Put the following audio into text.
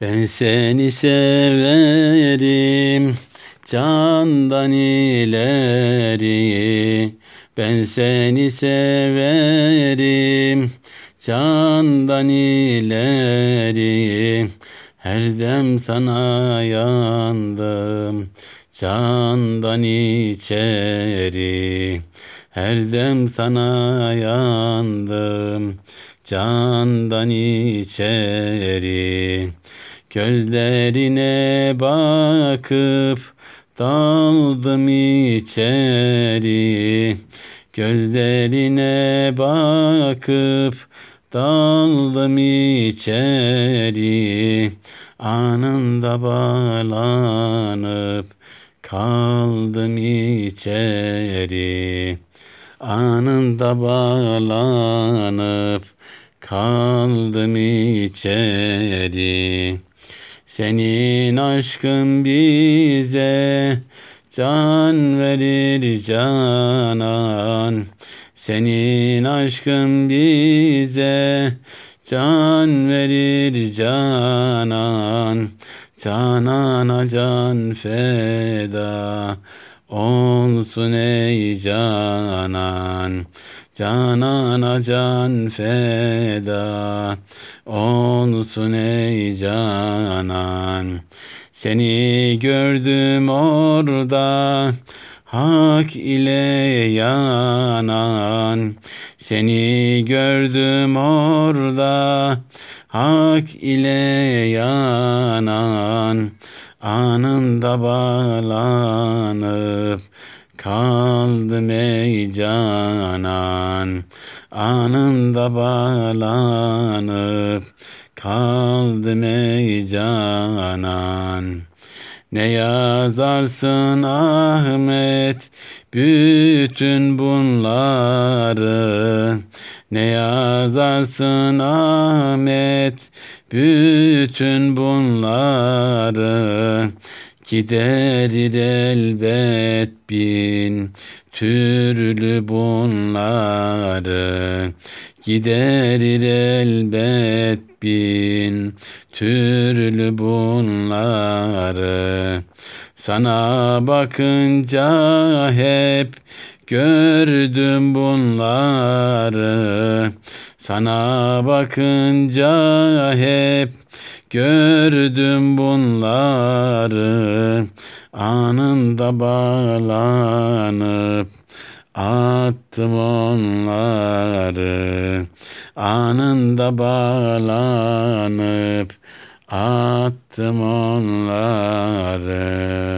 Ben seni severim candan ileri. Ben seni severim candan ileri. Her dem sana yandım candan içeri. Her dem sana yandım candan içeri Gözlerine bakıp daldım içeri. Gözlerine bakıp daldım içeri. Anında bağlanıp kaldım içeri. Anında bağlanıp kaldım içeri senin aşkın bize can verir canan. Senin aşkın bize can verir canan. Canana can feda olsun ey canan Canana can feda olsun ey canan. Seni gördüm orada hak ile yanan. Seni gördüm orada hak ile yanan. Anında bağlanıp kaldım ey canan Anında bağlanıp kaldım ey canan Ne yazarsın Ahmet bütün bunları? Ne yazarsın Ahmet bütün bunları Giderir elbet bin türlü bunları. Giderir elbet bin türlü bunları. Sana bakınca hep gördüm bunları Sana bakınca hep gördüm bunları. Anında bağlanıp attım onları. Anında bağlanıp attım onları